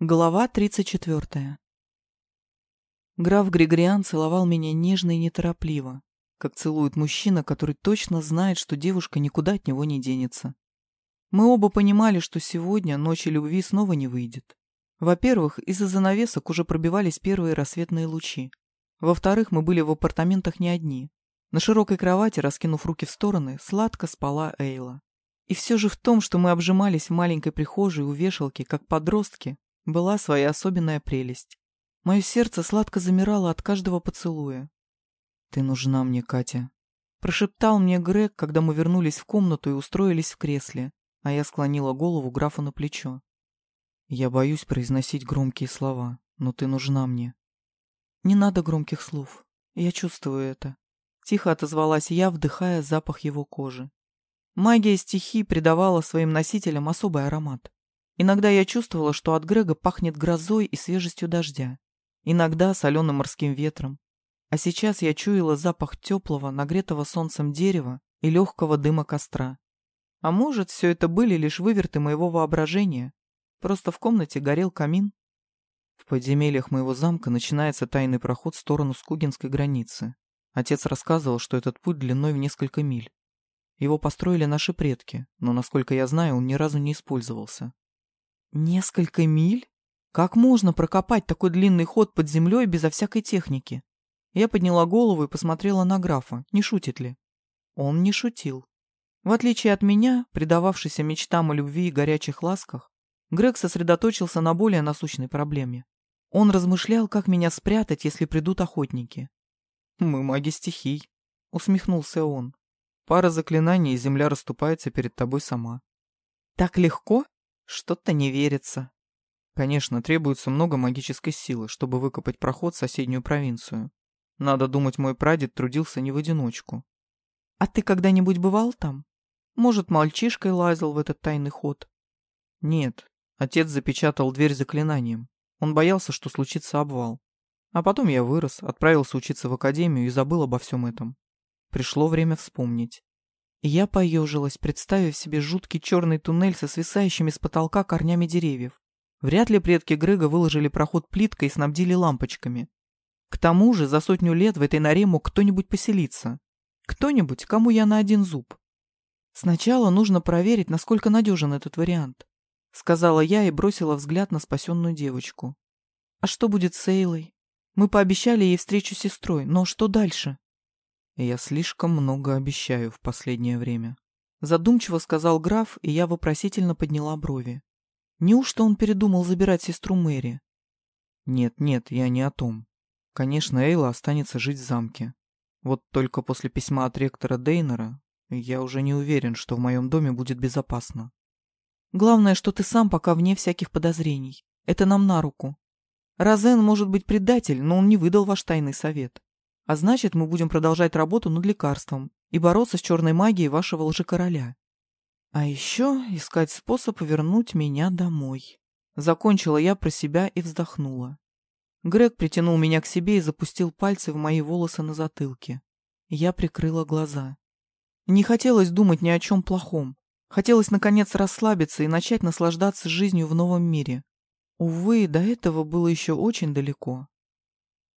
Глава 34. Граф Григориан целовал меня нежно и неторопливо, как целует мужчина, который точно знает, что девушка никуда от него не денется. Мы оба понимали, что сегодня ночи любви снова не выйдет. Во-первых, из-за занавесок уже пробивались первые рассветные лучи. Во-вторых, мы были в апартаментах не одни. На широкой кровати, раскинув руки в стороны, сладко спала Эйла. И все же в том, что мы обжимались в маленькой прихожей у вешалки, как подростки, была своя особенная прелесть. Мое сердце сладко замирало от каждого поцелуя. «Ты нужна мне, Катя», — прошептал мне Грег, когда мы вернулись в комнату и устроились в кресле, а я склонила голову графу на плечо. «Я боюсь произносить громкие слова, но ты нужна мне». «Не надо громких слов. Я чувствую это». Тихо отозвалась я, вдыхая запах его кожи. Магия стихий придавала своим носителям особый аромат. Иногда я чувствовала, что от Грега пахнет грозой и свежестью дождя. Иногда соленым морским ветром. А сейчас я чуяла запах теплого, нагретого солнцем дерева и легкого дыма костра. А может, все это были лишь выверты моего воображения. Просто в комнате горел камин. В подземельях моего замка начинается тайный проход в сторону Скугинской границы. Отец рассказывал, что этот путь длиной в несколько миль. Его построили наши предки, но, насколько я знаю, он ни разу не использовался. Несколько миль? Как можно прокопать такой длинный ход под землей безо всякой техники? Я подняла голову и посмотрела на графа, не шутит ли. Он не шутил. В отличие от меня, предававшийся мечтам о любви и горячих ласках, Грег сосредоточился на более насущной проблеме. Он размышлял, как меня спрятать, если придут охотники. «Мы маги стихий», — усмехнулся он. «Пара заклинаний, и земля расступается перед тобой сама». «Так легко?» Что-то не верится. Конечно, требуется много магической силы, чтобы выкопать проход в соседнюю провинцию. Надо думать, мой прадед трудился не в одиночку. А ты когда-нибудь бывал там? Может, мальчишкой лазил в этот тайный ход? Нет. Отец запечатал дверь заклинанием. Он боялся, что случится обвал. А потом я вырос, отправился учиться в академию и забыл обо всем этом. Пришло время вспомнить. Я поежилась, представив себе жуткий черный туннель со свисающими с потолка корнями деревьев. Вряд ли предки Грега выложили проход плиткой и снабдили лампочками. К тому же за сотню лет в этой норе мог кто-нибудь поселиться. Кто-нибудь, кому я на один зуб. Сначала нужно проверить, насколько надежен этот вариант. Сказала я и бросила взгляд на спасенную девочку. А что будет с Эйлой? Мы пообещали ей встречу с сестрой, но что дальше? «Я слишком много обещаю в последнее время», — задумчиво сказал граф, и я вопросительно подняла брови. «Неужто он передумал забирать сестру Мэри?» «Нет, нет, я не о том. Конечно, Эйла останется жить в замке. Вот только после письма от ректора Дейнера я уже не уверен, что в моем доме будет безопасно. Главное, что ты сам пока вне всяких подозрений. Это нам на руку. Розен может быть предатель, но он не выдал ваш тайный совет. А значит, мы будем продолжать работу над лекарством и бороться с черной магией вашего лжекороля. А еще искать способ вернуть меня домой. Закончила я про себя и вздохнула. Грег притянул меня к себе и запустил пальцы в мои волосы на затылке. Я прикрыла глаза. Не хотелось думать ни о чем плохом. Хотелось, наконец, расслабиться и начать наслаждаться жизнью в новом мире. Увы, до этого было еще очень далеко.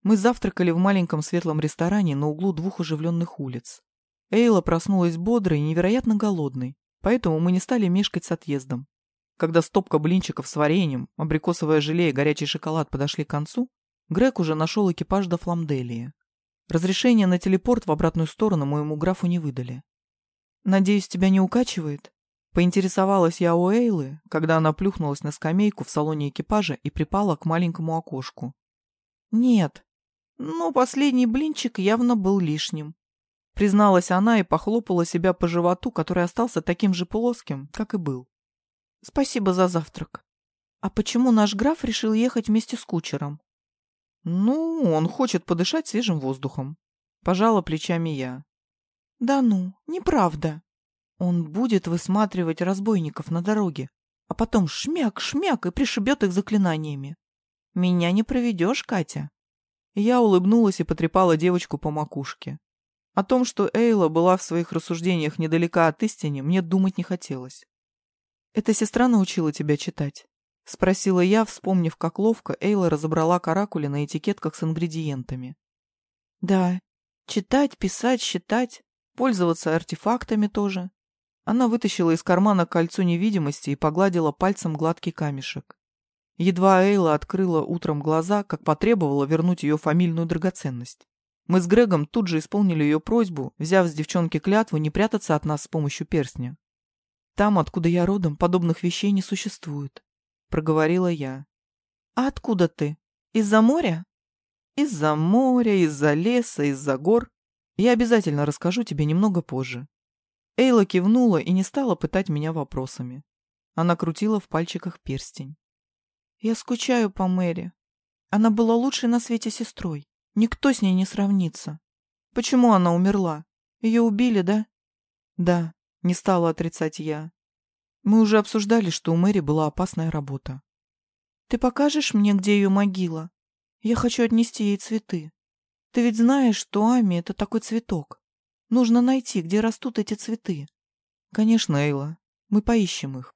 Мы завтракали в маленьком светлом ресторане на углу двух оживленных улиц. Эйла проснулась бодрой и невероятно голодной, поэтому мы не стали мешкать с отъездом. Когда стопка блинчиков с вареньем, абрикосовое желе и горячий шоколад подошли к концу, Грег уже нашел экипаж до Фламделии. Разрешение на телепорт в обратную сторону моему графу не выдали. «Надеюсь, тебя не укачивает?» Поинтересовалась я у Эйлы, когда она плюхнулась на скамейку в салоне экипажа и припала к маленькому окошку. «Нет», но последний блинчик явно был лишним. Призналась она и похлопала себя по животу, который остался таким же плоским, как и был. Спасибо за завтрак. А почему наш граф решил ехать вместе с кучером? Ну, он хочет подышать свежим воздухом. Пожала плечами я. Да ну, неправда. Он будет высматривать разбойников на дороге, а потом шмяк-шмяк и пришибет их заклинаниями. Меня не проведешь, Катя. Я улыбнулась и потрепала девочку по макушке. О том, что Эйла была в своих рассуждениях недалека от истины, мне думать не хотелось. «Эта сестра научила тебя читать?» — Спросила я, вспомнив, как ловко Эйла разобрала каракули на этикетках с ингредиентами. Да, читать, писать, считать, пользоваться артефактами тоже. Она вытащила из кармана кольцо невидимости и погладила пальцем гладкий камешек. Едва Эйла открыла утром глаза, как потребовала вернуть ее фамильную драгоценность. Мы с Грегом тут же исполнили ее просьбу, взяв с девчонки клятву не прятаться от нас с помощью перстня. Там, откуда я родом, подобных вещей не существует. — проговорила я. «А откуда ты? Из-за моря?» «Из-за моря, из-за леса, из-за гор. Я обязательно расскажу тебе немного позже». Эйла кивнула и не стала пытать меня вопросами. Она крутила в пальчиках перстень. «Я скучаю по Мэри. Она была лучшей на свете сестрой. Никто с ней не сравнится. Почему она умерла? Ее убили, да?» «Да», — не стала отрицать я. Мы уже обсуждали, что у Мэри была опасная работа. Ты покажешь мне, где ее могила? Я хочу отнести ей цветы. Ты ведь знаешь, что Ами — это такой цветок. Нужно найти, где растут эти цветы. Конечно, Эйла. Мы поищем их.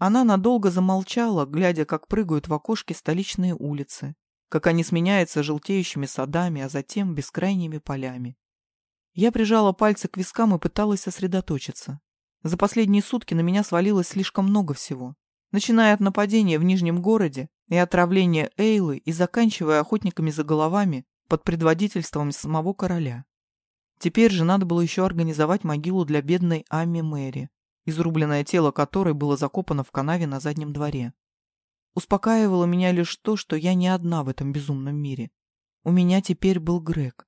Она надолго замолчала, глядя, как прыгают в окошке столичные улицы, как они сменяются желтеющими садами, а затем бескрайними полями. Я прижала пальцы к вискам и пыталась сосредоточиться. За последние сутки на меня свалилось слишком много всего. Начиная от нападения в Нижнем городе и отравления Эйлы и заканчивая охотниками за головами под предводительством самого короля. Теперь же надо было еще организовать могилу для бедной Амми Мэри, изрубленное тело которой было закопано в канаве на заднем дворе. Успокаивало меня лишь то, что я не одна в этом безумном мире. У меня теперь был Грег.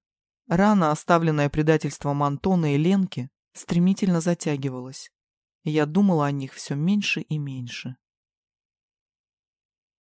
Рана, оставленная предательством Антона и Ленки, стремительно затягивалась. Я думала о них все меньше и меньше.